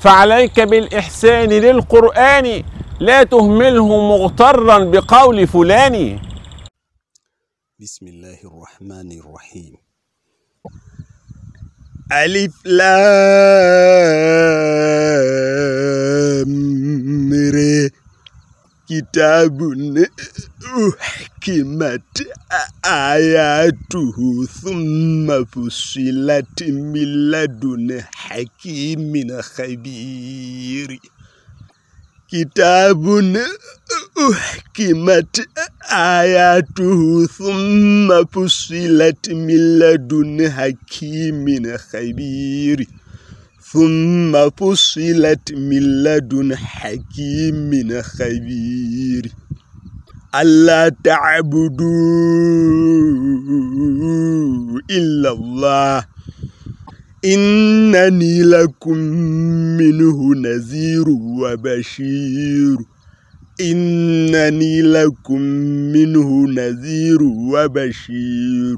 فعليك بالإحسان للقرآن لا تهمله مغترا بقول فلان. بسم الله الرحمن الرحيم. ألف لام ر كتاب أحكمت آياته ثم فصلت من لدن حكيم خبير كتاب أحكمت آياته ثم فصلت من لدن حكيم خبير ثم فصلت من لدن حكيم خبير. ألا تعبدوا إلا الله. إنني لكم منه نذير وبشير. إنني لكم منه نذير وبشير.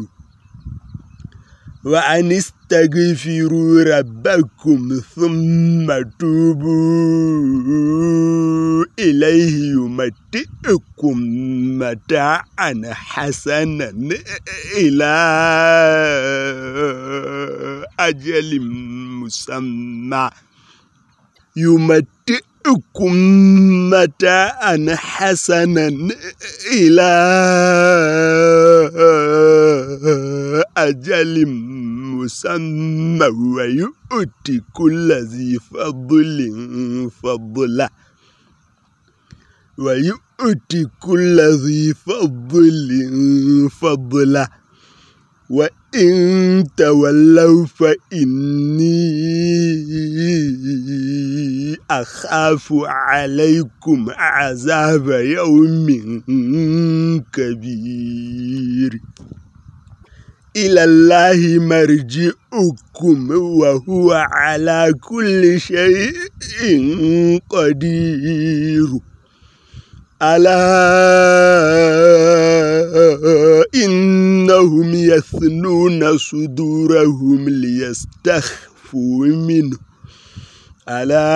وأن استغفروا ربكم ثم توبوا إليه يمتئكم متاعا حسنا إلى أجل مسمى. يمتئكم متاعا حسنا إلى أجل مسمى ويؤتي كل ذي فضل فضله. ويؤتي كل ذي فضل فضله. وإن تولوا فإني أخاف عليكم عذاب يوم كبير. إلى الله مرجئكم وهو على كل شيء قدير. ألا إنهم يثنون صدورهم ليستخفوا منه. ألا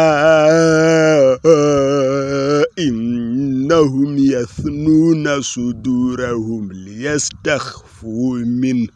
إنهم يثنون صدورهم ليستخفوا منه.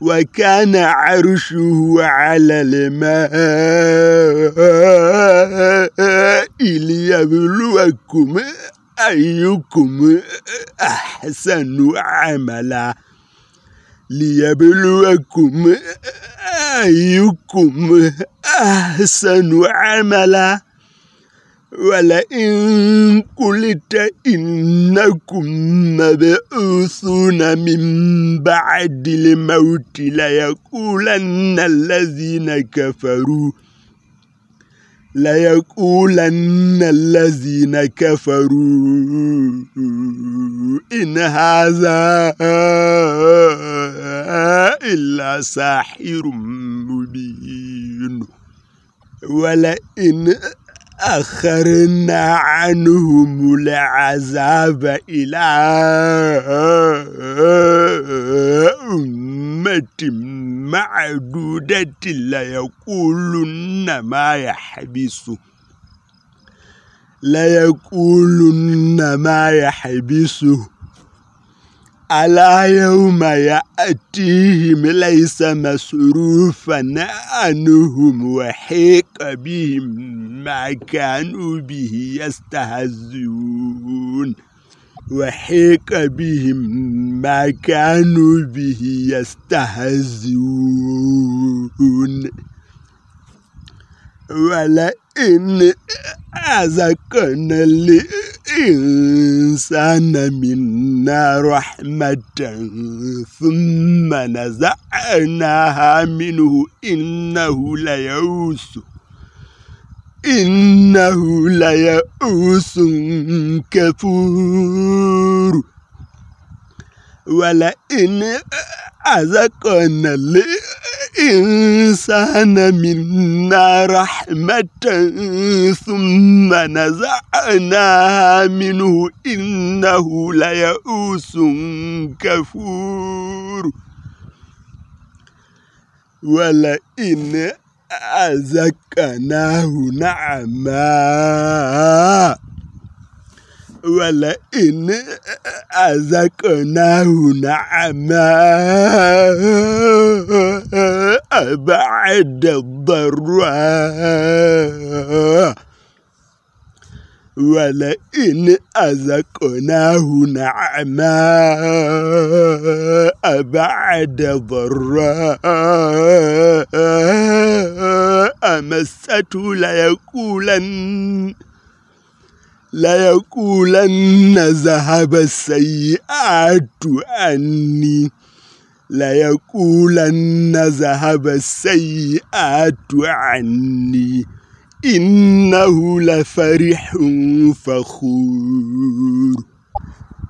وكان عرشه على الماء ليبلوكم أيكم أحسن عملا. ليبلوكم أيكم أحسن عملا. ولئن قلت إنكم مبعوثون من بعد الموت ليقولن الذين كفروا ليقولن الذين كفروا إن هذا إلا ساحر مبين ولئن أخرنا عنهم العذاب إلى أمة معدودة ليقولن ما يحبسه ليقولن ما يحبسه. ألا يوم يأتيهم ليس مسروفا عنهم وحيق بهم ما كانوا به يستهزئون. وحيق بهم ما كانوا به يستهزئون. ولئن أذقنا الإنسان منا رحمة ثم نزعناها منه إنه ليوس إنه ليئوس كفور. ولئن أذقنا الإنسان منا رحمة ثم نزعناها منه إنه ليئوس كفور. ولئن أذقناه نعماء ولئن أذقناه نعماء بعد الضراء ولئن أذقناه نعماء بعد ضراء مسته ليقولن ليقولن ذهب السيئات عني. ليقولن ذهب السيئات عني. إنه لفرح فخور.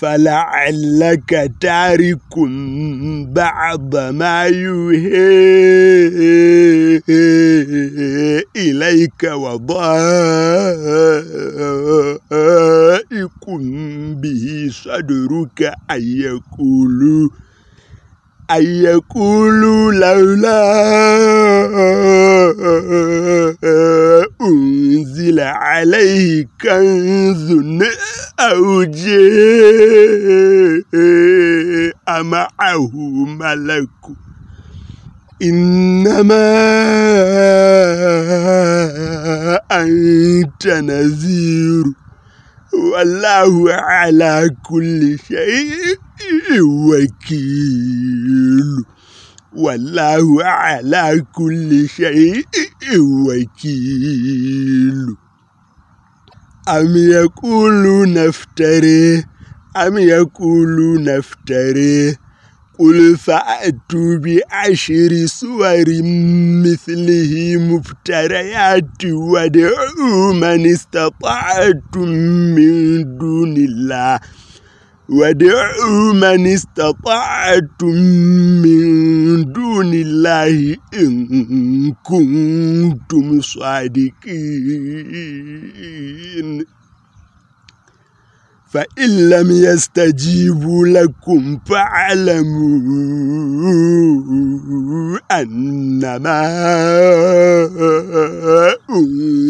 فلعلك تارك بعض ما يوحي إليك وضائق به صدرك أن يقولوا أن يقولوا لولا أنزل عليه كنز أو جاء معه ملك. إنما أنت نذير. والله على كل شيء وكيل. والله على كل شيء وكيل أم يقولون افتريه أم يقولون افتريه قل فأتوا بعشر سور مثله مفتريات ودعوا من استطعتم من دون الله ودعوا من استطعتم من دون الله إن كنتم صادقين. فإن لم يستجيبوا لكم فاعلموا أنما أنزل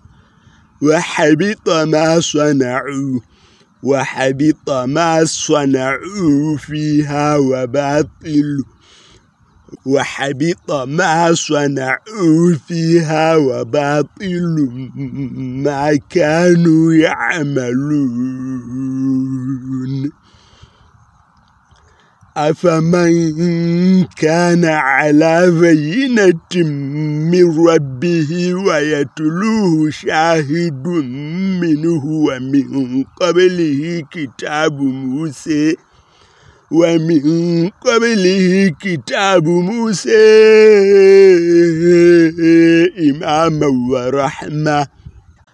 وحبط ما صنعوا وحبط ما صنعوا فيها وباطل. وحبط ما صنعوا فيها وباطل. ما كانوا يعملون. أفمن كان على بينة من ربه ويتلوه شاهد منه ومن قبله كتاب موسى ومن قبله كتاب موسى إماما ورحمة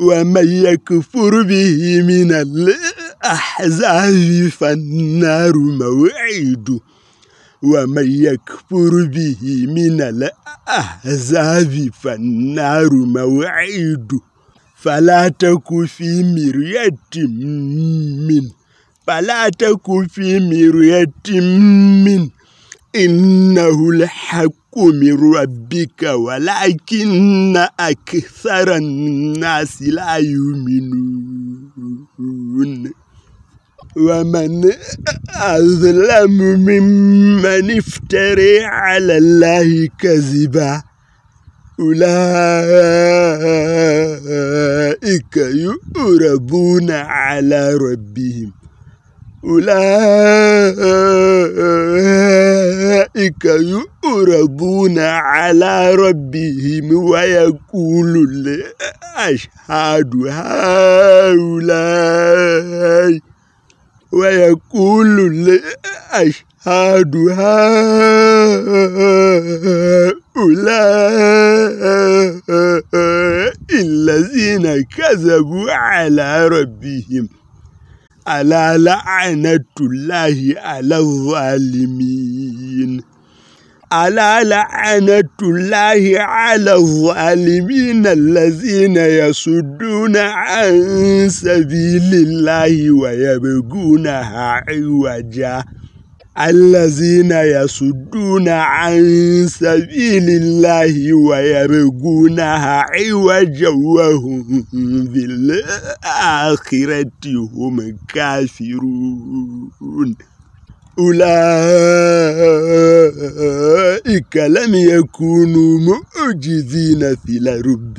ومن يكفر به من الأحزاب فالنار موعد. ومن يكفر به من الأحزاب فالنار موعد. فلا تك في مرية من فلا تك في مرية من. إنه الحق من ربك ولكن أكثر الناس لا يؤمنون. ومن أظلم ممن افتري على الله كذبا. أولئك يؤربون على ربهم. أولئك يؤربون على ربهم ويقول الأشهاد هؤلاء ويقول الأشهاد هؤلاء الذين كذبوا على ربهم. ألا لعنة الله على الظالمين. ألا لعنة الله على الظالمين الذين يصدون عن سبيل الله ويبغونها عوجا. الذين يصدون عن سبيل الله ويبغونها عوجا وهم بالآخرة هم كافرون. أولئك لم يكونوا معجزين في الأرض.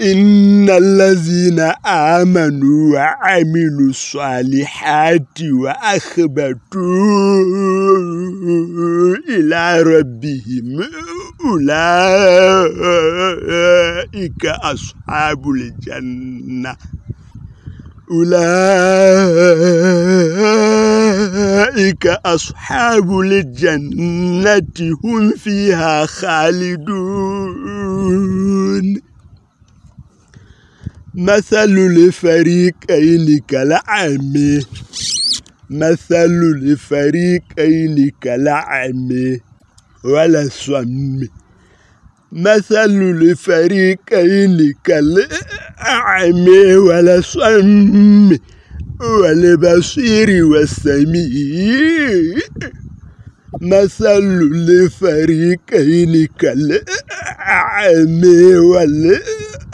إن الذين آمنوا وعملوا الصالحات وأخبتوا إلى ربهم أولئك أصحاب الجنة. أولئك أصحاب الجنة هم فيها خالدون. مثل الفريقين كالعمي مثل الفريقين كالعمي ولا صم. مثل الفريقين كالأعمى ولا صم. والبصير والسميع. مثل الفريقين كالأعمى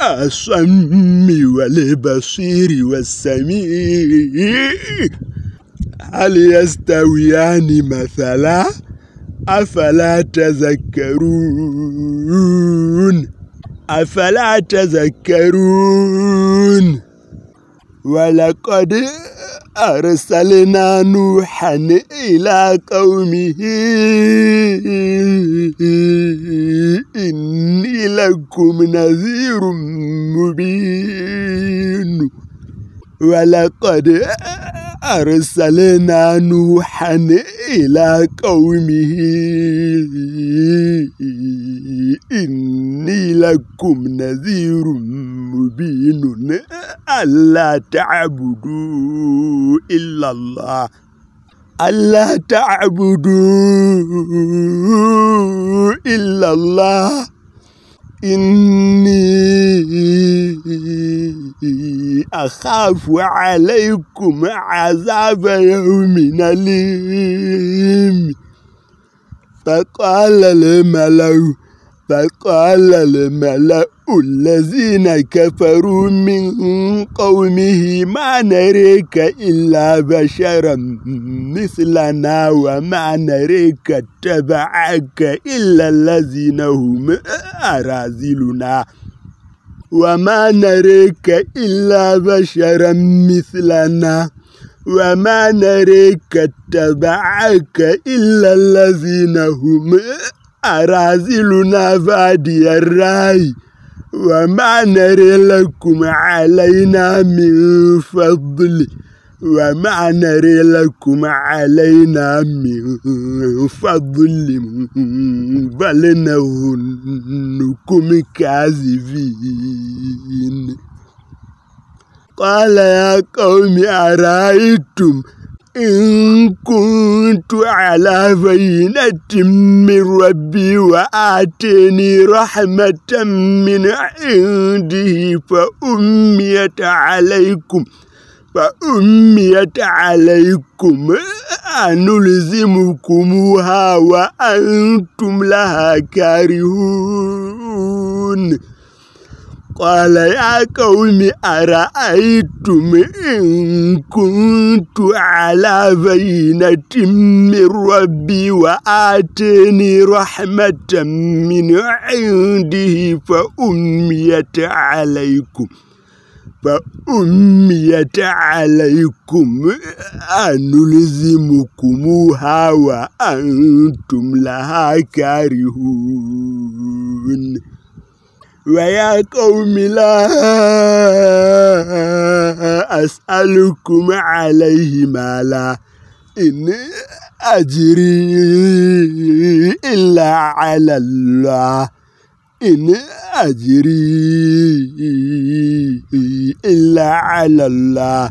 والأصم والبصير والسميع. هل يستويان مثلا؟ أفلا تذكرون. أفلا تذكرون. ولقد أرسلنا نوحا إلى قومه. إني لكم نذير مبين. ولقد أرسلنا نوحا إلى قومه. إني لكم نذير مبين. ألا تعبدوا إلا الله. ألا تعبدوا إلا الله. إني أخاف عليكم عذاب يوم أليم. فقال الملأ فقال الملأ الذين كفروا من قومه ما نريك إلا بشرا مثلنا وما نريك اتبعك إلا الذين هم أراذلنا. وما نريك إلا بشرا مثلنا وما نريك اتبعك إلا الذين هم أرازلنا بادي الرأي وما نري لكم علينا من فضل وما نري لكم علينا من فضل بل نظنكم كاذبين. قال يا قوم أرأيتم إن كنت على بينة من ربي وآتيني رحمة من عنده فأميت عليكم فأميت عليكم أنلزمكموها وأنتم لها كارهون. قال يا قوم أرأيتم إن كنت على بينة من ربي وآتيني رحمة من عنده فأميت عليكم فأميت عليكم أنلزمكموها وأنتم لها كارهون. ويا قوم لا أسألكم عليه مالا إن أجري إلا على الله. إن أجري إلا على الله.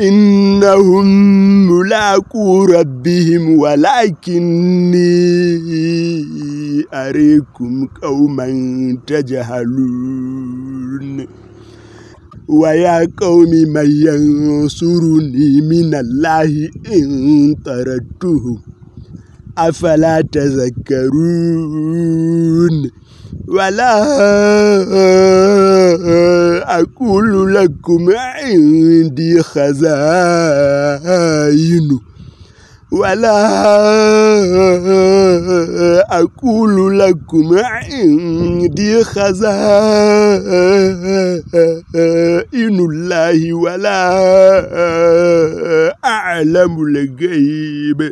إنهم ملاقو ربهم ولكني أريكم قوما تجهلون ويا قوم من ينصرني من الله إن طردتهم أفلا تذكرون ولا أقول لكم عندي خزائن. ولا أقول لكم عندي خزائن الله ولا أعلم الغيب.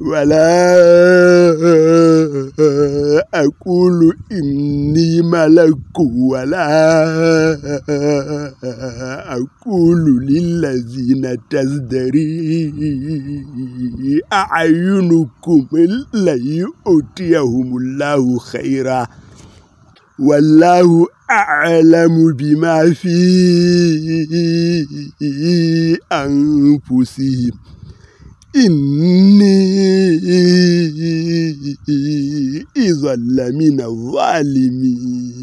ولا أقول إني ملك ولا أقول للذين تزدري أعينكم ليؤتيهم الله خيرا والله أعلم بما في أنفسهم إني إذا لمن الظالمين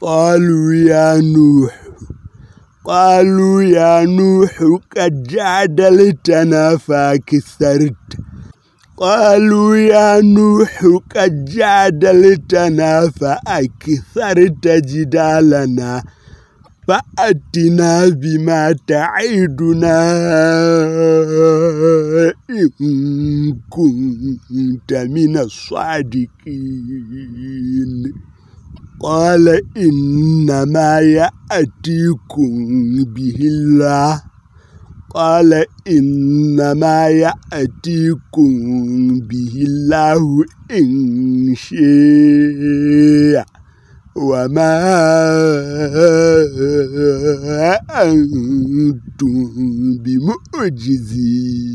قالوا يا نوح قالوا يا نوح قد جادلتنا فاكثرت قالوا يا نوح قد جادلتنا فأكثرت جدالنا فأتنا بما تعيدنا إن كنت من الصادقين. قال إنما يأتيكم به الله. قال إنما يأتيكم به الله إن شاء وما أنتم بمعجزين.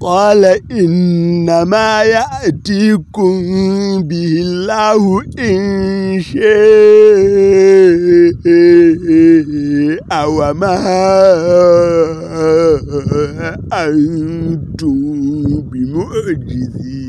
قال إنما يأتيكم به الله إن شاء وما أنتم بمعجزين.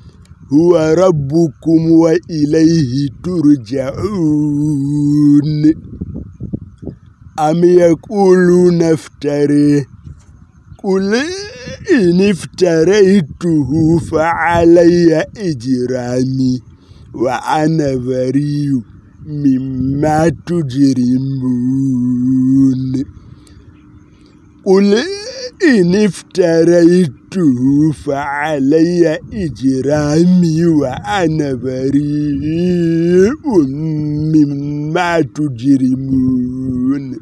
هو ربكم وإليه ترجعون أم يقولون افتريه قل إن افتريته فعلي إجرامي وأنا بريء مما تجرمون قل إن افتريته فعلي إجرامي وأنا بريء مما تجرمون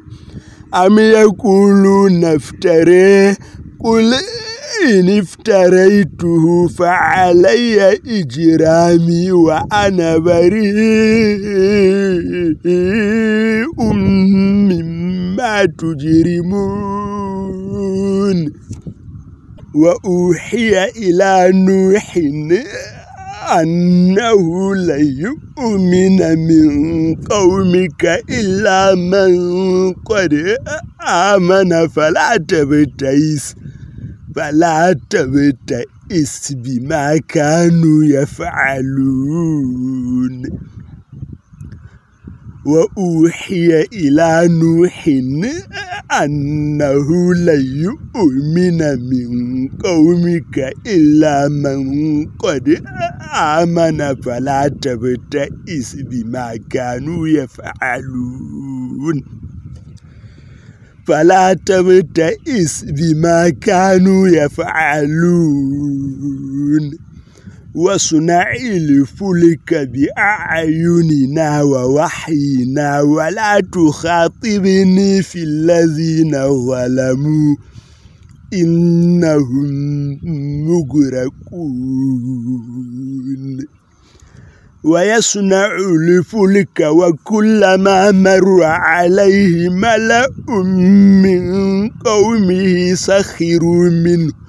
أم يقولون افتريه قل إن افتريته فعلي إجرامي وأنا بريء مما تجرمون وأوحي إلى نوح أنه لن يؤمن من قومك إلا من قد آمن. فلا تبتئس فلا تبتئس بما كانوا يفعلون. وأوحي إلى نوح أنه لن يؤمن من قومك إلا من قد آمن فلا تبتئس بما كانوا يفعلون فلا تبتئس بما كانوا يفعلون وصنع الفلك بأعيننا ووحينا ولا تخاطبني في الذين ظلموا. إنهم مغرقون. ويصنع الفلك وكلما مر عليه ملأ من قومه سخروا منه.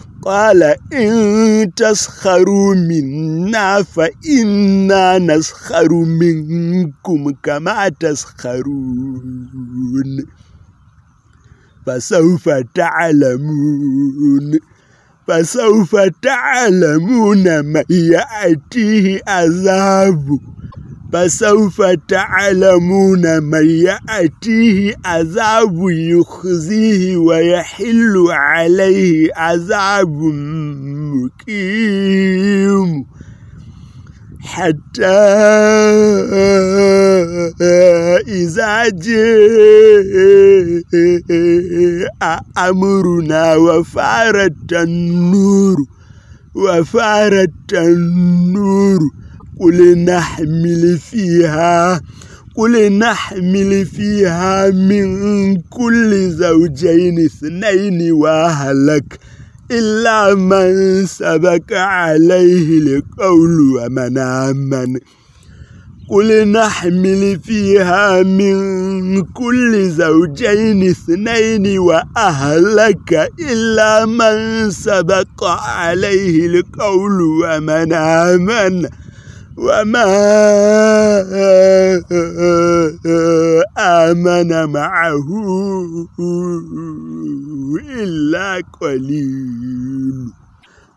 قال إن تسخروا منا فإنا نسخر منكم كما تسخرون. فسوف تعلمون. فسوف تعلمون من يأتيه عذاب. فسوف تعلمون من يأتيه عذاب يخزيه ويحل عليه عذاب مقيم. حتى إذا جاء أمرنا وفارت النور وفارت النور قل نحمل فيها قل نحمل فيها من كل زوجين اثنين وأهلك إلا من سبك عليه القول ومن آمن. قل نحمل فيها من كل زوجين اثنين وأهلك إلا من سبق عليه القول ومن آمن. وما آمن معه إلا قليل.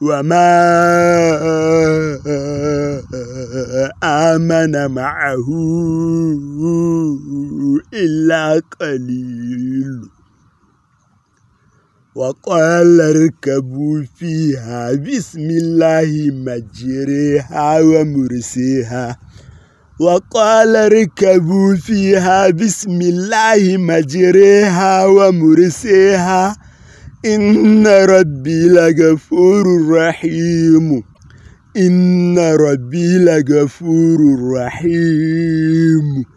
وما آمن معه إلا قليل. وقال اركبوا فيها. بسم الله مجريها ومرسيها. وقال اركبوا فيها. بسم الله مجريها ومرسيها. إن ربي لغفور رحيم. إن ربي لغفور رحيم.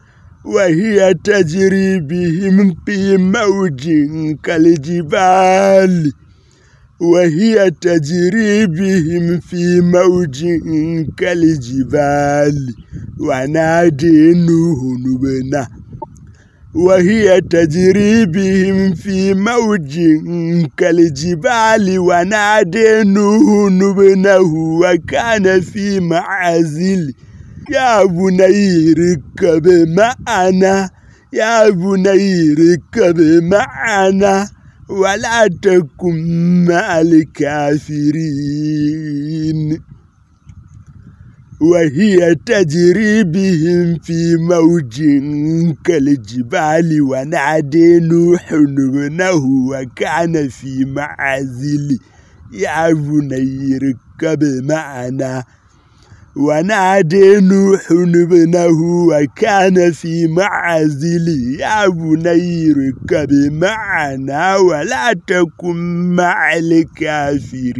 وهي تجري بهم في موج كالجبال وهي تجري بهم في موج كالجبال ونادي نوح ابنه وهي تجري بهم في موج كالجبال ونادي نوح ابنه وكان في معزل يا بني ركب معنا يا بني ركب معنا ولا تكن مع الكافرين. وهي تجري بهم في موج كالجبال ونادي نوح ابنه وكان في معزل. يا بني ركب معنا ونادي نوح ابنه وكان في معزل يا بني ركب معنا ولا تكن مع الكافرين.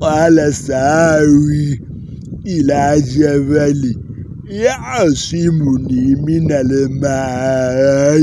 قال ساوي إلى جبل يعصمني من الماء.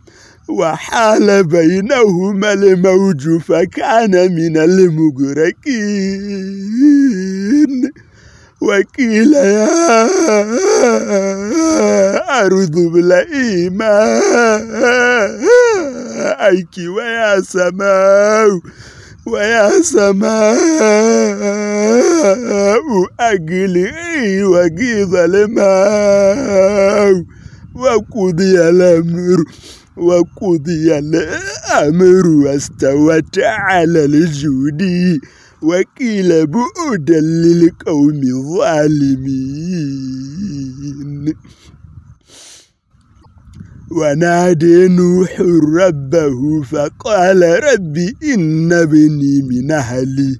وحال بينهما الموج فكان من المغرقين. وقيل يا أرض ابلعي ماءك ويا سماء ويا سماء أقلعي وقيض الماء وقضي الأمر. وقضي الأمر واستوت على الجود وقيل بعدا للقوم الظالمين. ونادي نوح ربه فقال رب إن ابني من أهلي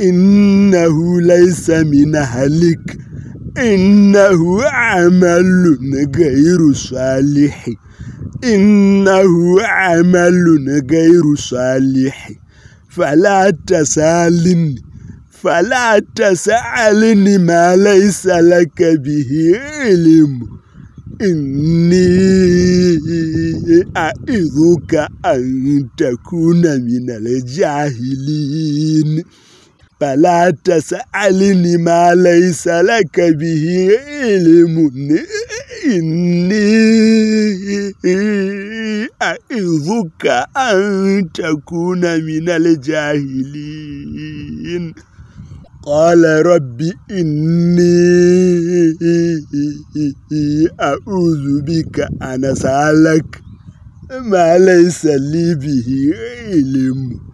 إنه ليس من أهلك إنه عمل غير صالح. إنه عمل غير صالح. فلا تسألني. فلا تسألني ما ليس لك به علم. إني أعظك أن تكون من الجاهلين. فلا تسألني ما ليس لك به علم إني أعظك أن تكون من الجاهلين قال رب إني أعوذ بك أن أسألك ما ليس لي به علم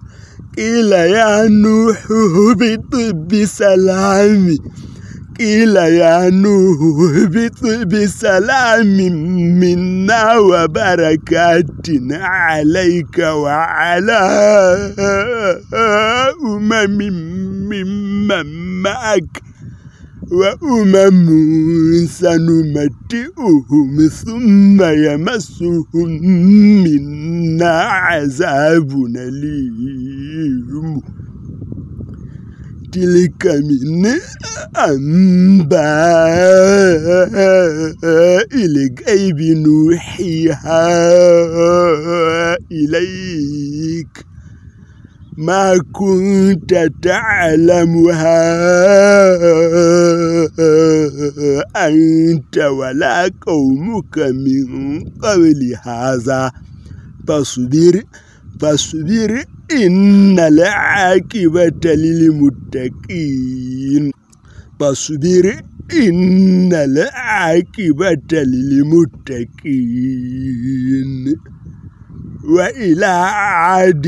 قيل يا نوح اهبط بسلام قيل يا نوح اهبط بسلام منا وبركات عليك وعلى أمم ممن معك. وأمم سنمتئهم ثم يمسهم منا عذاب أليم تلك من أنباء الغيب نوحيها إليك ما كنت تعلمها أنت ولا قومك من قبل هذا. فاصبر فاصبر إن العاقبة للمتقين. فاصبر إن العاقبة للمتقين. وإلى عاد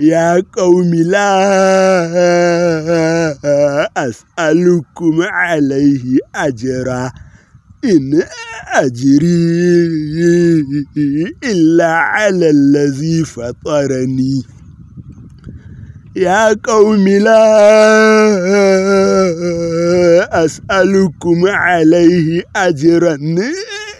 يا قوم لا أسألكم عليه أجرا إن أجري إلا على الذي فطرني. يا قوم لا أسألكم عليه أجرا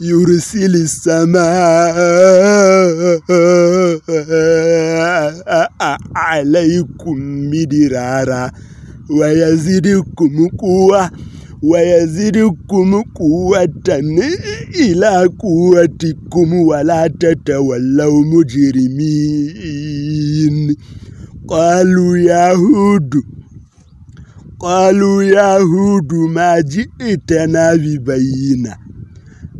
يرسل السماء عليكم مدرارا ويزيدكم قوة ويزيدكم قوة إلى قوتكم ولا تتولوا مجرمين قالوا يا هود قالوا يا هود ما جئتنا ببينه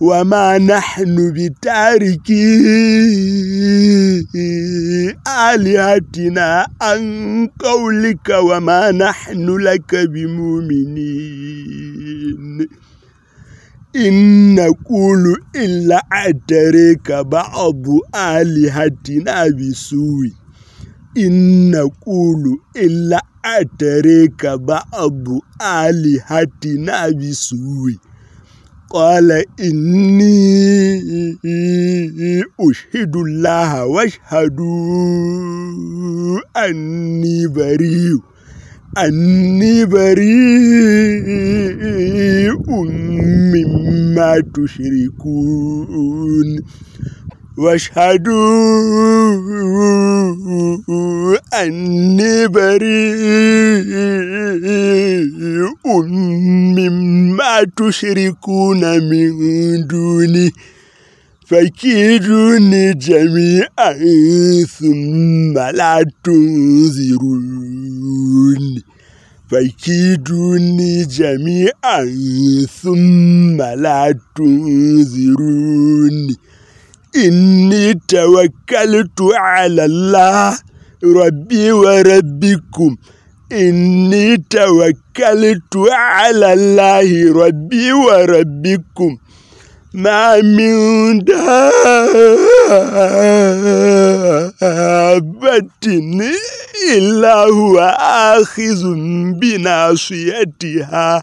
وما نحن بتاركي آلهتنا عن قولك وما نحن لك بمؤمنين إن نقول إلا أتريك بعض آلهتنا بسوء إن نقول إلا أتريك بعض آلهتنا بسوء قال إني أشهد الله واشهدوا أني بريء أني بريء مما تشركون. واشهدوا أني بريء مما تشركون من دوني فكيدوني جميعا ثم لا تنذرون فكيدوني جميعا ثم لا تنذرون إني توكلت على الله ربي وربكم إني توكلت على الله ربي وربكم ما من دابة إلا هو آخذ بناصيتها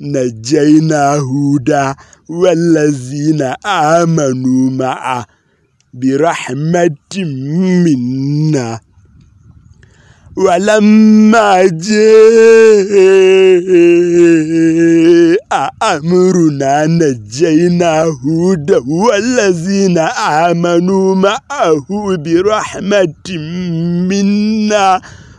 نجينا هودا والذين آمنوا معه برحمة منا. ولما جاء أمرنا نجينا هودا والذين آمنوا معه برحمة منا.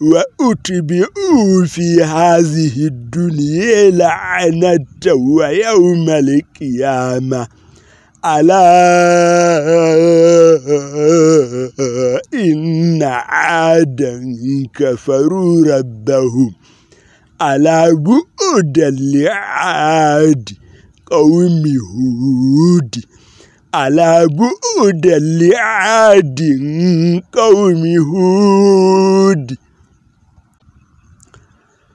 وأتبعوا في هذه الدنيا لعنة ويوم القيامة ألا إن عادا كفروا ربهم ألا بعدا لعاد قوم هود على بعدا لعاد قوم هود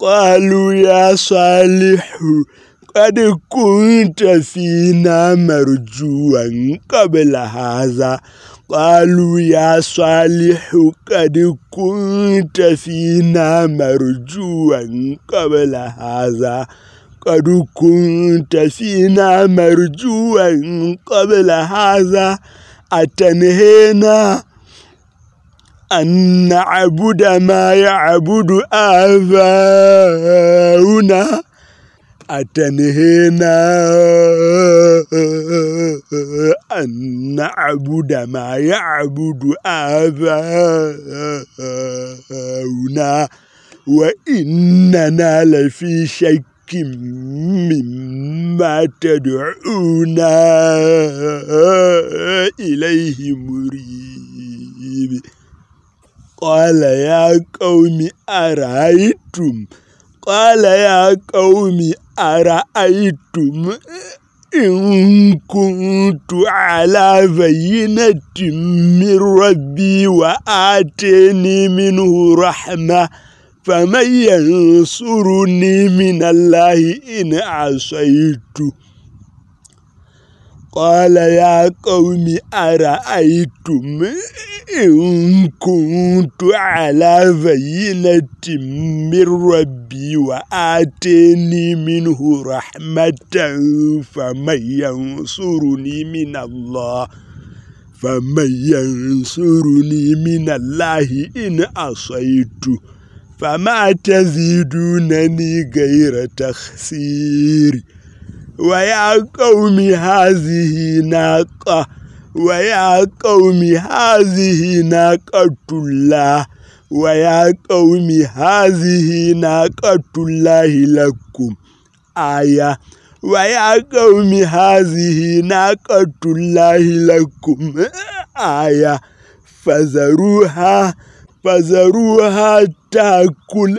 قالوا يا صالح قد كنت فينا مرجوا قبل هذا قالوا يا صالح قد كنت فينا مرجوا قبل هذا قد كنت فينا مرجوا قبل هذا أتنهينا أن نعبد ما يعبد آباؤنا. أتنهينا أن نعبد ما يعبد آباؤنا. وإننا لفي شك مما تدعونا إليه مريب. قال يا قوم أرأيتم قال يا قوم أرأيتم إن كنت على بينة من ربي وآتيني منه رحمة فمن ينصرني من الله إن عصيته قال يا قوم أرأيتم إن كنت على بينة من ربي وآتيني منه رحمة فمن ينصرني من الله فمن ينصرني من الله إن عصيته فما تزيدونني غير تخسير. ويا قوم هذه ناقة ويا قوم هذه ناقة الله ويا قوم هذه ناقة الله لكم آية ويا قوم هذه ناقة الله لكم آية فذروها فذروها تأكل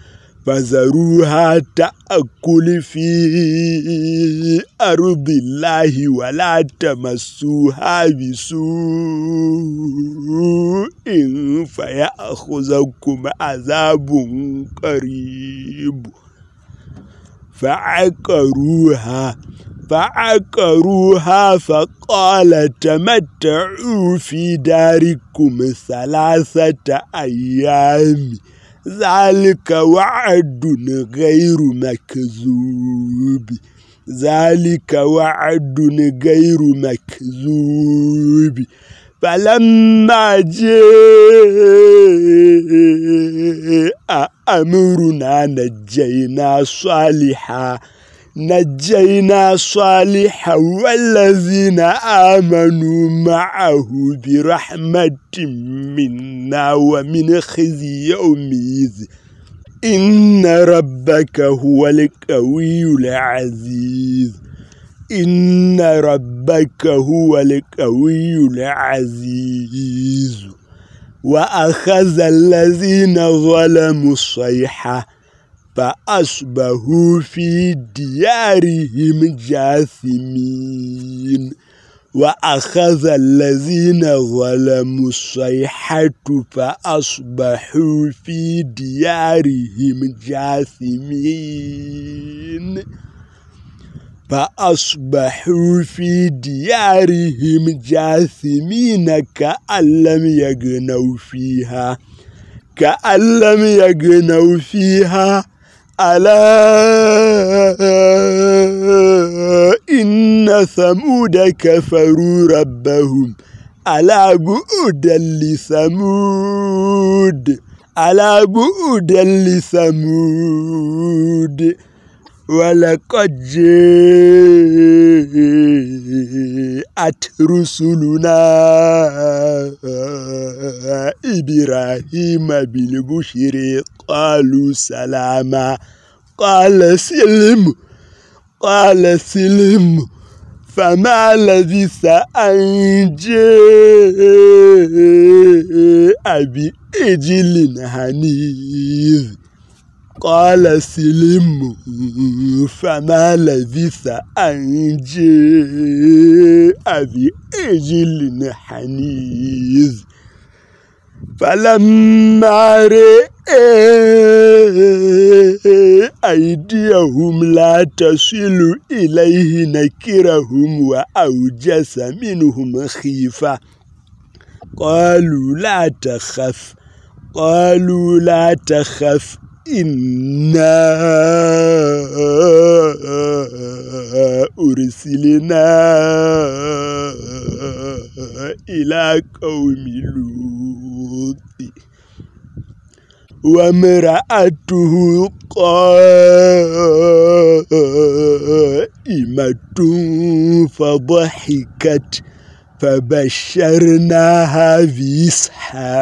فذروها تأكل في أرض الله ولا تمسوها بسوء فيأخذكم عذاب قريب. فعقروها فعقروها فقال تمتعوا في داركم ثلاثة أيام. ذلك وعد غير مكذوب ذلك وعد غير مكذوب فلما جاء أمرنا نجينا صالحا نجينا صالحا والذين آمنوا معه برحمة منا ومن خزي يومئذ إن ربك هو القوي العزيز. إن ربك هو القوي العزيز. وأخذ الذين ظلموا الصيحة فأصبحوا في ديارهم جاثمين. وأخذ الذين ظلموا الصيحة فأصبحوا في ديارهم جاثمين. فأصبحوا في ديارهم جاثمين كأن لم يغنوا فيها كأن لم يغنوا فيها ألا إن ثمود كفروا ربهم؟ ألا بعدا لثمود؟ ألا بعدا لثمود؟ ولقد جاءت رسلنا إبراهيم بالبشر قالوا سلاما. قال سلم قال سلم فما لبث أن جاء بإجل هنيذ. قال سلم فما لبث أن جاء بإجل حنيذ. فلما رأى أيديهم لا تصل إليه نكرهم وأوجس منهم خيفة. قالوا لا تخف قالوا لا تخف. إنا أرسلنا إلى قوم لوط وامرأته قائمة فضحكت فبشرناها بإسحاق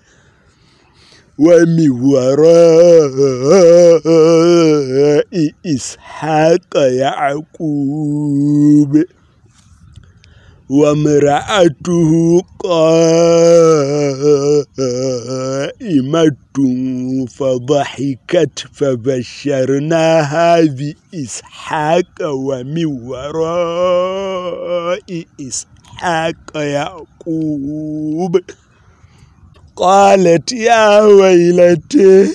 ومن وراء إسحاق يعقوب وامرأته قائمة فضحكت فبشرناها بإسحاق ومن وراء إسحاق يعقوب قالت يا ويلتي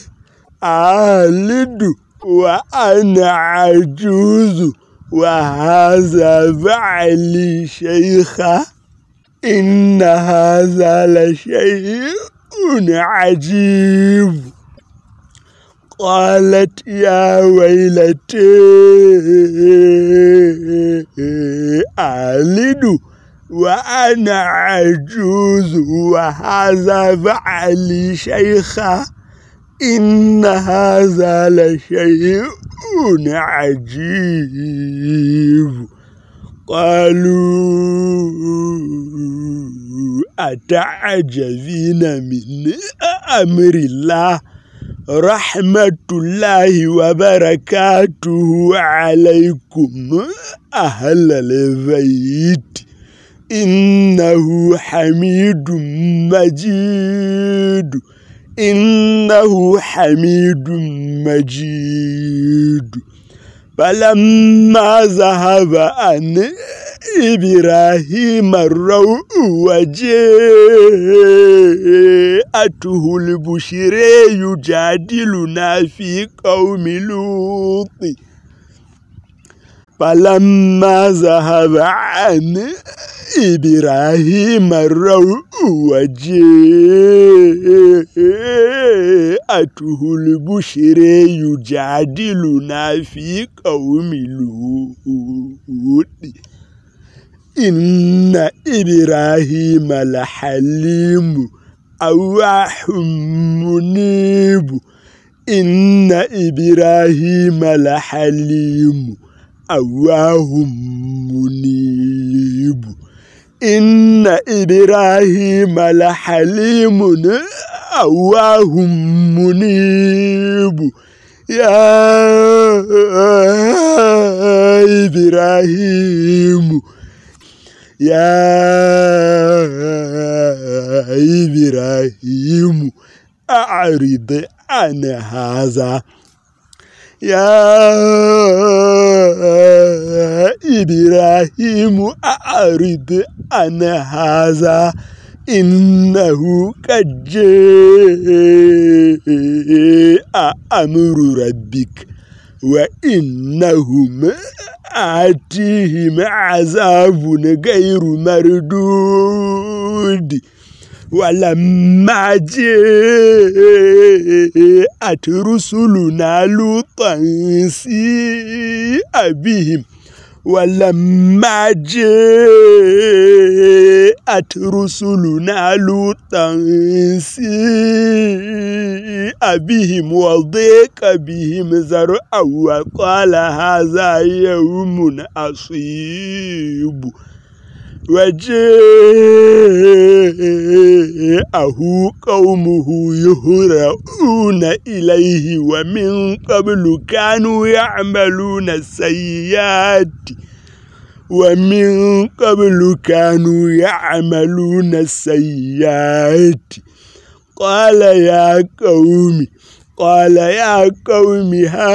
ألد وأنا عجوز وهذا بعلي شيخا إن هذا لشيء عجيب. قالت يا ويلتي ألد وأنا عجوز وهذا بعلي شيخا. إن هذا لشيء عجيب. قالوا أتعجبين من أمر الله؟ رحمة الله وبركاته عليكم أهل البيت. إنه حميد مجيد. إنه حميد مجيد. فلما ذهب عن إبراهيم الروء وجاءته البشر يجادلنا في قوم لوط. فلما ذهب عن إبراهيم الروء وجاءته البشر يجادلنا في قوم لوط. إن إبراهيم لحليم أواح منيب. إن إبراهيم لحليم أواه منيب. إن إبراهيم لحليم. أواه منيب. يا إبراهيم. يا إبراهيم أعرض عن هذا يا إبراهيم أعرض عن هذا إنه قد جاء أمر ربك وإنهم آتيهم عذاب غير مردود ولما جاءت رسلنا لوطا سيء بهم ولما جاءت رسلنا لوطا سيء بهم وضيق بهم زرعا وقال هذا يوم عصيب وجاءه قومه يهرؤون إليه ومن قبل كانوا يعملون السيئات ومن قبل كانوا يعملون السيئات. قال يا قوم قال يا قوم هؤلاء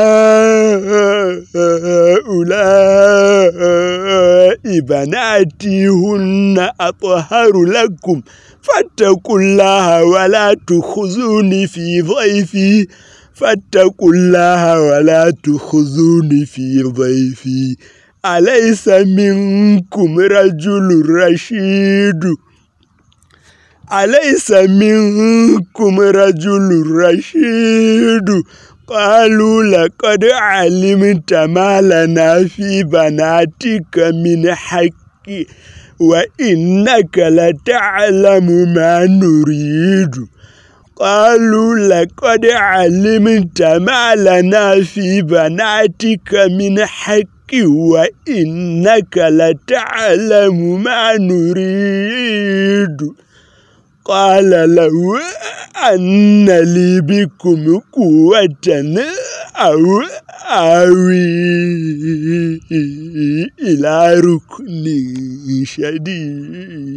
بناتي هن أطهر لكم. فاتقوا الله ولا تخزوني في ضيفي. فاتقوا الله ولا تخزوني في ضيفي. أليس منكم رجل رشيد؟ أليس منكم رجل رشيد قالوا لقد علمت ما لنا في بناتك من حق وإنك لتعلم ما نريد قالوا لقد علمت ما لنا في بناتك من حق وإنك لتعلم ما نريد قال له أن لي بكم قوة أو آوي إلى ركن شديد.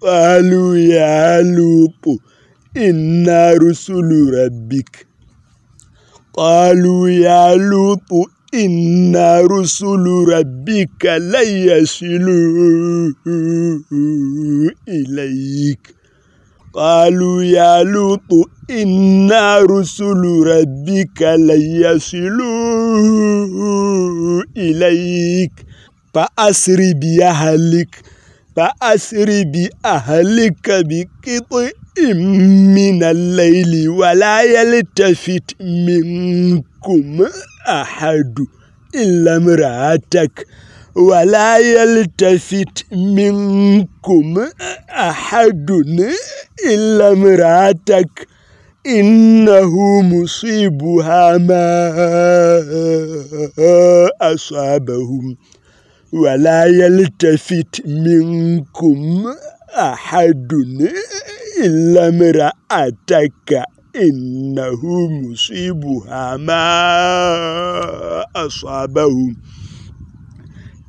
قالوا يا لوط إنا رسل ربك. قالوا يا لوط إنا رسل ربك لن يصلوا إليك قالوا يا لوط إنا رسل ربك لن يصلوا إليك فأسر بأهلك فأسر بأهلك بقطع من الليل ولا يلتفت منكم أحد إلا امرأتك ولا يلتفت منكم أحد إلا امرأتك إنه مصيبها ما أصابهم. ولا يلتفت منكم أحد إلا امرأتك إنه مصيبها ما أصابهم.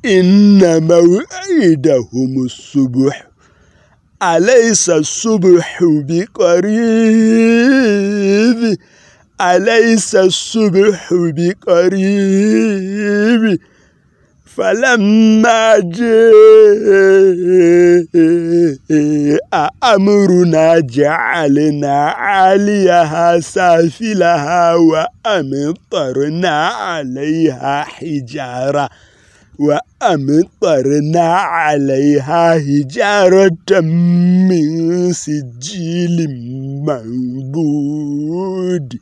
إن موعدهم الصبح. أليس الصبح بقريب؟ أليس الصبح بقريب؟ فلما جاء أمرنا جعلنا عليها سافلها وأمطرنا عليها حجارة وأمطرنا عليها حجارة من سجيل منضود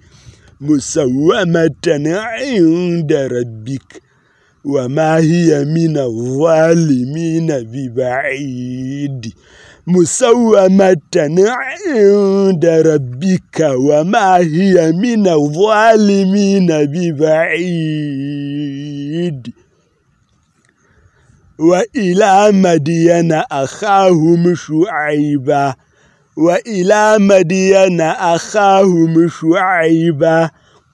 مسومة عند ربك. وما هي من الظالمين ببعيد. مسومة عند ربك وما هي من الظالمين ببعيد. وإلى مدين أخاهم شعيبا. وإلى مدين أخاهم شعيبا.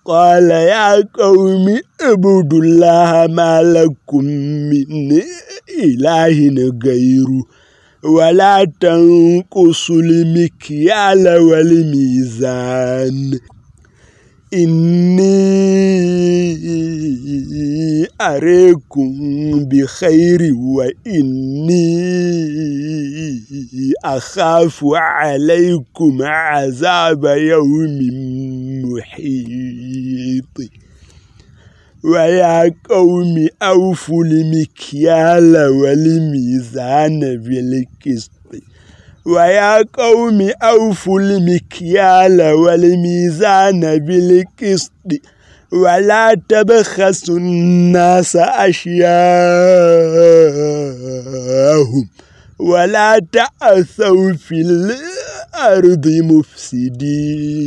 قال يا قوم اعبدوا الله ما لكم من إله غيره ولا تنقصوا المكيال والميزان. إني أريكم بخير وإني أخاف عليكم عذاب يوم محيط. ويا قوم أوفوا المكيال والميزان بالقسط. ويا قوم أوفوا المكيال والميزان بالقسط. ولا تبخسوا الناس أشياءهم. ولا تعثوا في الأرض مفسدين.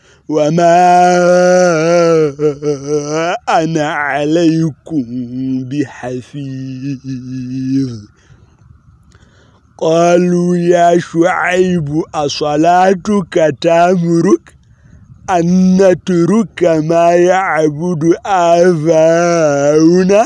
وما أنا عليكم بحفيظ. قالوا يا شعيب أصلاتك تامرك أن نترك ما يعبد آباؤنا؟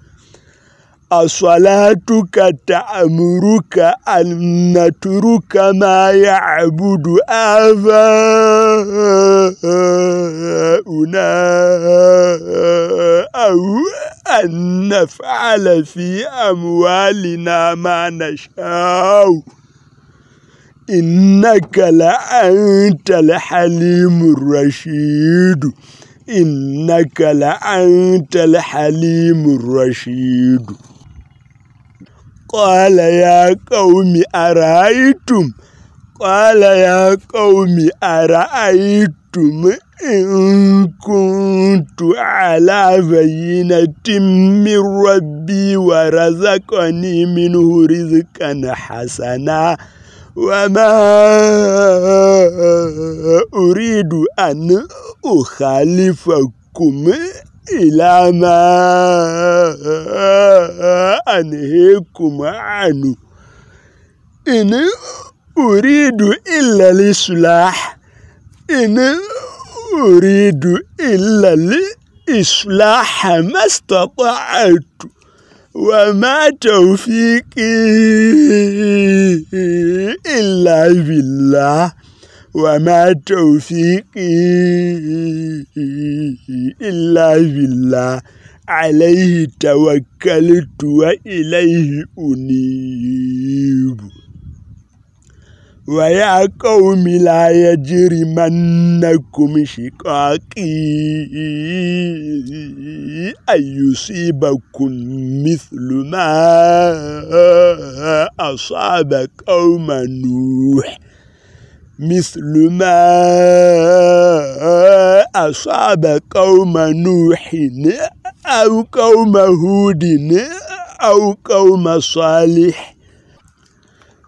أصلاتك تأمرك أن نترك ما يعبد آباؤنا أو أن نفعل في أموالنا ما نشاء. إنك لأنت الحليم الرشيد. إنك لأنت الحليم الرشيد. قال يا قوم أرأيتم قال يا قوم أرأيتم إن كنت على بينة من ربي ورزقني منه رزقا حسنا وما أريد أن أخالفكم إلى ما أنهيكم عنه. إن أريد إلا الإصلاح. إن أريد إلا الإصلاح ما استطعت وما توفيقي إلا بالله. وما توفيقي إلا بالله عليه توكلت وإليه أنيب ويا قوم لا يجرمنكم شقاقي أن يصيبكم مثل ما أصاب قوم نوح مثل ما أصاب قوم نوح أو قوم هود أو قوم صالح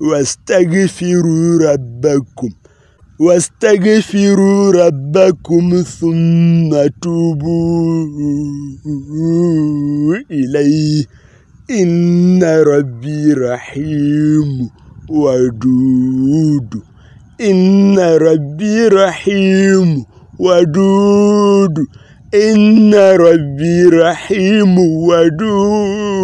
واستغفروا ربكم. واستغفروا ربكم ثم توبوا إليه. إن ربي رحيم ودود. إن ربي رحيم ودود. إن ربي رحيم ودود.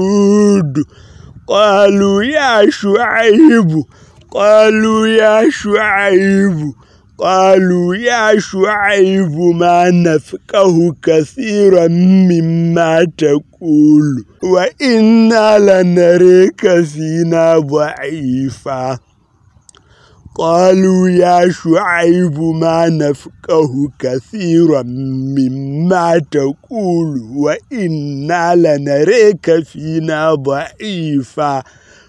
قالوا يا شعيب قالوا يا شعيب قالوا يا شعيب ما نفقه كثيرا مما تقول وإنا لنريك فينا ضعيفا قالوا يا شعيب ما نفقه كثيرا مما تقول وإنا لنريك فينا ضعيفا.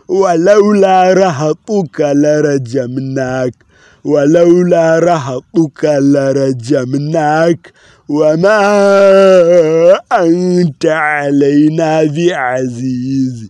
ولولا رهطك لرجمناك ولولا رهطك لرجمناك. وما أنت علينا بعزيز.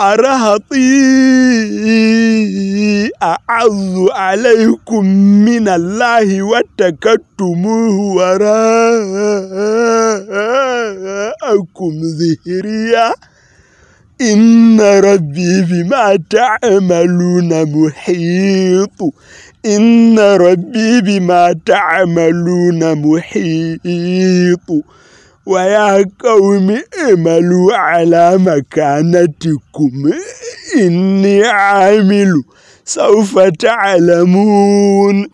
أرهطي أعز عليكم من الله واتكتموه وراءكم ظهريا إن ربي بما تعملون محيط. إن ربي بما تعملون محيط. ويا قوم اعملوا على مكانتكم. إني عامل سوف تعلمون.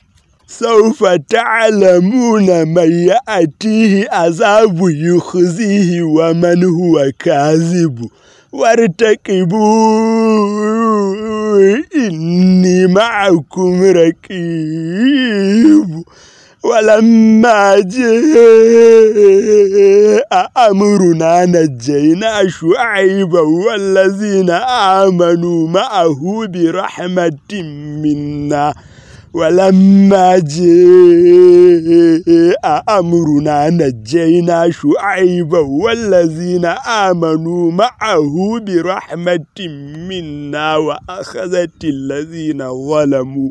سوف تعلمون من يأتيه عذاب يخزيه ومن هو كاذب. وارتكبوا إني معكم ركيب. ولما جاء أمرنا نجينا شعيبا والذين آمنوا معه برحمة منا. ولما جاء أمرنا نجينا شعيبا والذين آمنوا معه برحمة منا وأخذت الذين ظلموا.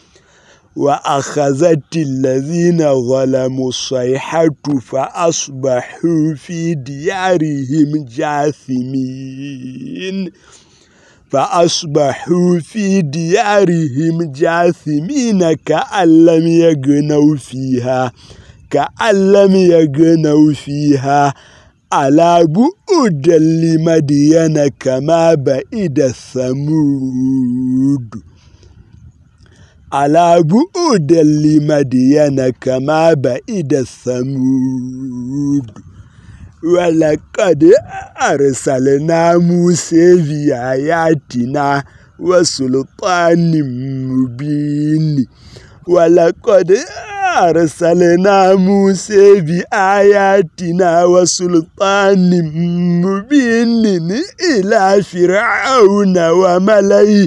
وأخذت الذين ظلموا الصيحة فأصبحوا في ديارهم جاثمين. فأصبحوا في ديارهم جاثمين كأن لم يغنوا فيها كأن لم يغنوا فيها. على بعد لمدين كما بعد الثمود. على بعد لمدين كما بعد الثمود ولقد أرسلنا موسى بآياتنا وسلطان مبين ولقد أرسلنا موسى بآياتنا وسلطان مبين إلى فرعون وملئه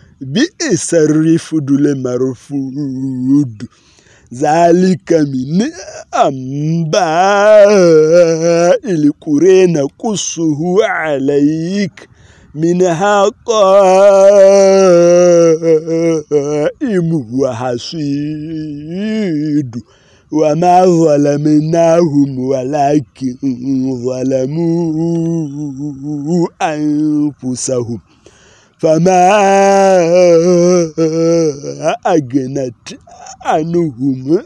بئس الرفد المرفود ذلك من أنباء القرى نقصه عليك منها قائم وحصيد وما ظلمناهم ولكن ظلموا أنفسهم فما أغنت عنهم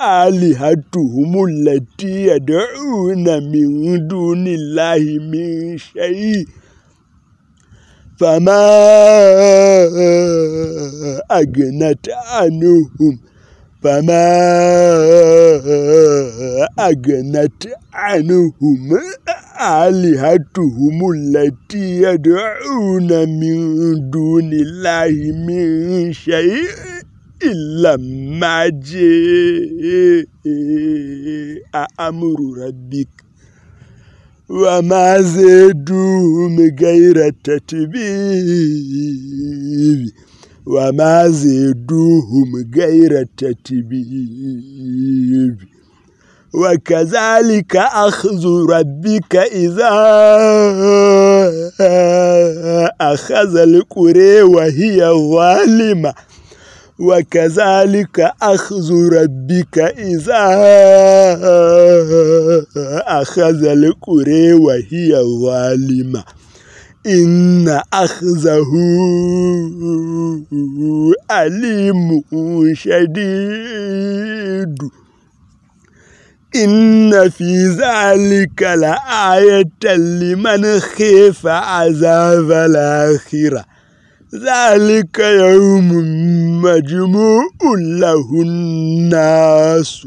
آلهتهم التي يدعون من دون الله من شيء. فما أغنت عنهم فما أغنت عنهم آلهتهم التي يدعون من دون الله من شيء إلا ما جاء أمر ربك. وما زادوهم غير تتبيب. وما زادوهم غير تتبيب وكذلك أخذ ربك إذا أخذ القرى وهي ظالمة وكذلك أخذ ربك إذا أخذ القرى وهي ظالمة إن أخذه أليم شديد. إن في ذلك لآية لمن خيف عذاب الآخرة. ذلك يوم مجموع له الناس.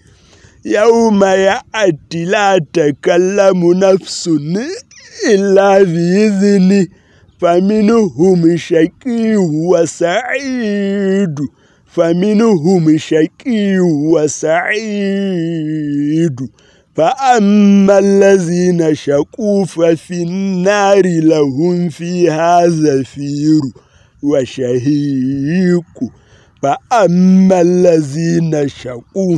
يوم يأتي لا تكلم نفس إلا بإذنه فمنهم شقي وسعيد فمنهم شقي وسعيد فأما الذين شقوا ففي النار لهم فيها زفير وشهيق فأما الذين شقوا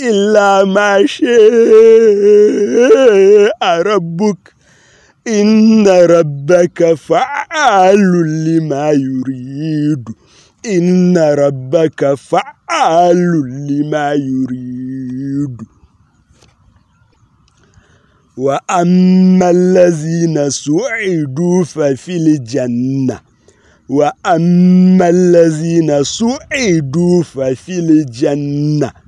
إلا ما شاء ربك. إن ربك فعال لما يريد. إن ربك فعال لما يريد. وأما الذين سعدوا ففي الجنة. وأما الذين سعدوا ففي الجنة.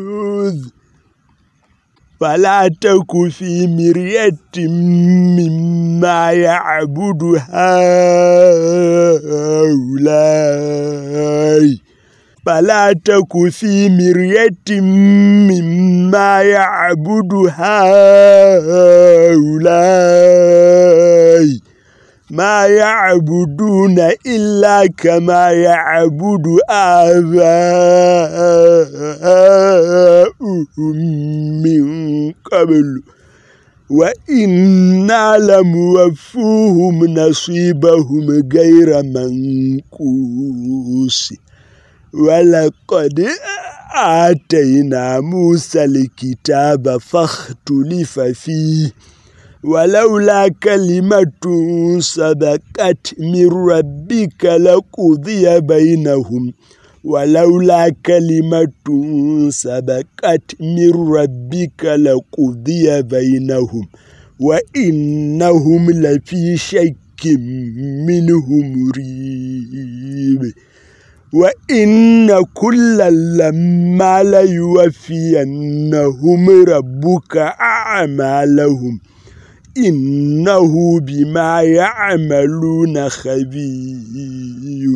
مجزوز فلا تك في مرية مما يعبد هؤلاء. فلا تك في مرية مما يعبد هؤلاء. ما يعبدون إلا كما يعبد آباؤهم. من قبل وإنا لموفوهم نصيبهم غير منقوص ولقد آتينا موسى الكتاب فاختلف فيه ولولا كلمة سبقت من ربك لقضي بينهم ولولا كلمة سبقت من ربك لقضي بينهم وإنهم لفي شك منه مريب. وإن كلا لما ليوفينهم ربك أعمالهم إنه بما يعملون خبير.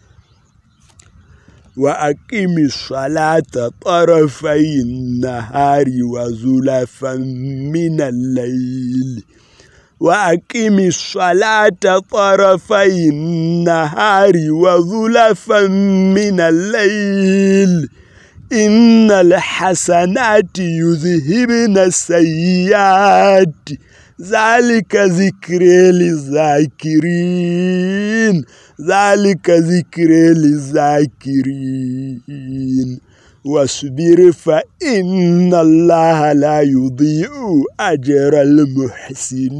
وأقم الصلاة طرفي النهار وزلفا من الليل. وأقم الصلاة طرفي النهار وزلفا من الليل. إن الحسنات يذهبن السيئات. ذلك ذكر للذاكرين. ذلك ذكر للذاكرين. واصبر فإن الله لا يضيع أجر المحسنين.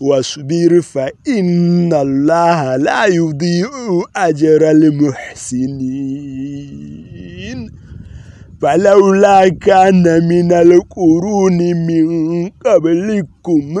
واصبر فإن الله لا يضيع أجر المحسنين. فلولا كان من القرون من قبلكم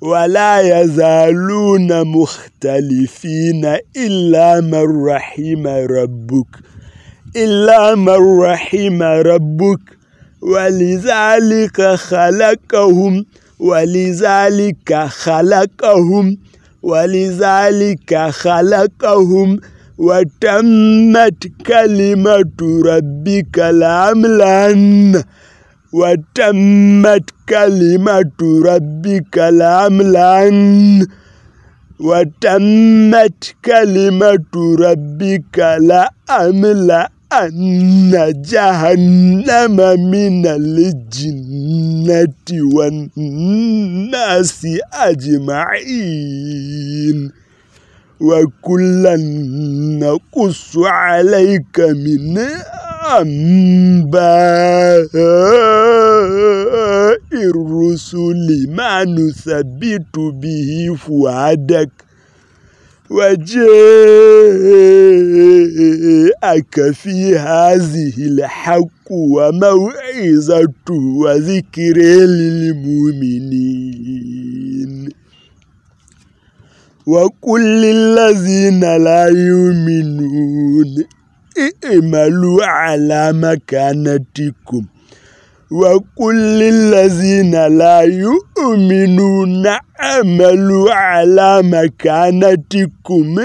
ولا يزالون مختلفين إلا من رحم ربك إلا من رحم ربك. ولذلك خلقهم ولذلك خلقهم ولذلك خلقهم. وتمت كلمة ربك لأملأن وتمت كلمة ربك لأملأن وتمت كلمة ربك لأملأن جهنم من الجنة والناس أجمعين. وكلا نقص عليك من أنباء. الرسل ما نثبت به فؤادك. وجاءك في هذه الحق وموعظة وذكر للمؤمنين. وقل للذين لا يؤمنون اعملوا على مكانتكم. وقل للذين لا يؤمنون اعملوا على مكانتكم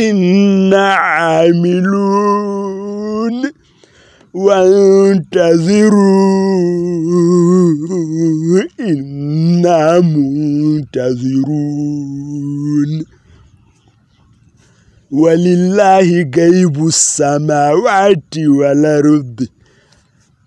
إنا عاملون وانتظروا إنا منتظرون ولله غيب السماوات والأرض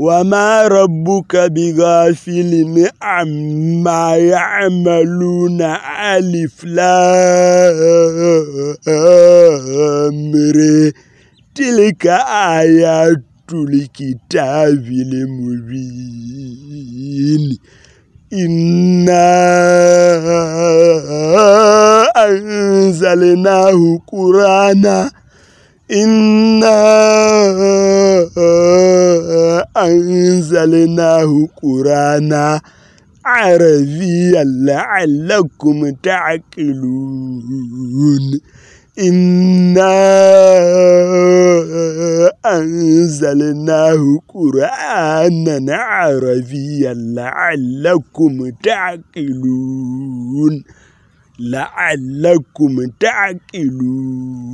وما ربك بغافل عما يعملون ألف لامر تلك آيات الكتاب المبين إنا أنزلناه قرآنا إنا أنزلناه قرآنا عربيا لعلكم تعقلون إنا أنزلناه قرآنا عربيا لعلكم تعقلون لعلكم تعقلون